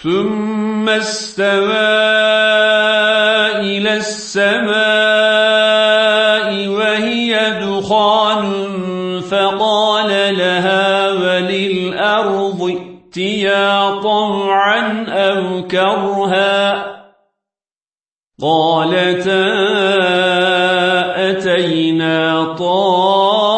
ثم استوى إلى السماء وهي دخان فقال لها وللأرض اتيا طوعا أو كرها قالتا أتينا طائعين